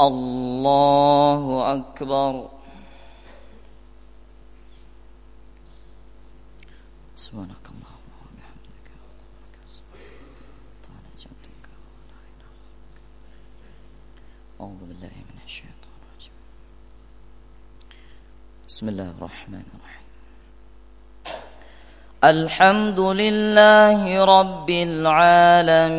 الله أكبر. سبحانك اللهم وبحمدك. أعوذ بالله من الشيطان الرجيم. بسم الله الرحمن الرحيم. الحمد لله رب العالمين.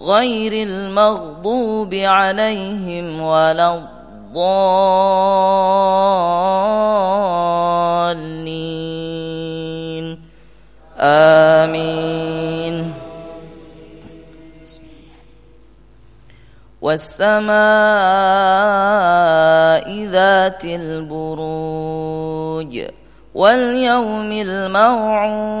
غير المغضوب عليهم ولا الضالين. آمين. والسماء ذات البروج واليوم الموعود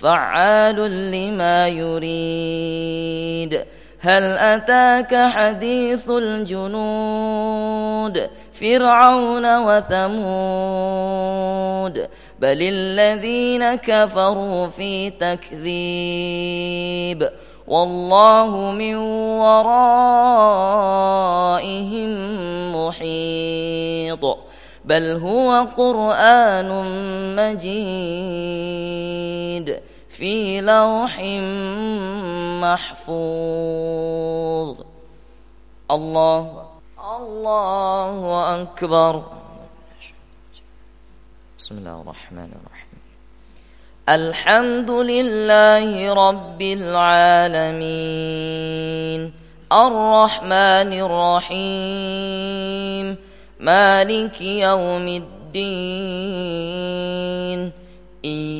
فعال لما يريد. هل أتاك حديث الجنود؟ فرعون وثمود. بل الذين كفروا في تكذيب. والله من ورائهم محيط. بل هو قرآن مجيد. في لوح محفوظ. الله الله أكبر. بسم الله الرحمن الرحيم. الحمد لله رب العالمين. الرحمن الرحيم. مالك يوم الدين.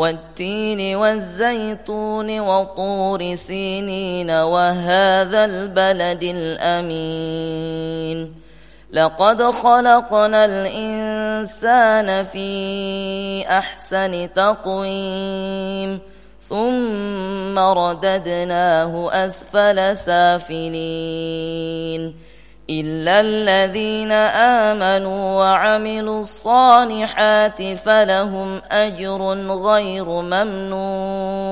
والتين والزيتون وطور سينين وهذا البلد الأمين. لقد خلقنا الإنسان في أحسن تقويم ثم رددناه أسفل سافلين. إلا الذين آمنوا وعملوا الصالحات فلهم أجر غير ممنون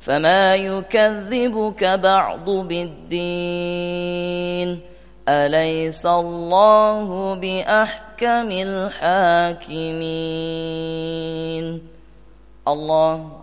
فما يكذبك بعض بالدين أليس الله بأحكم الحاكمين الله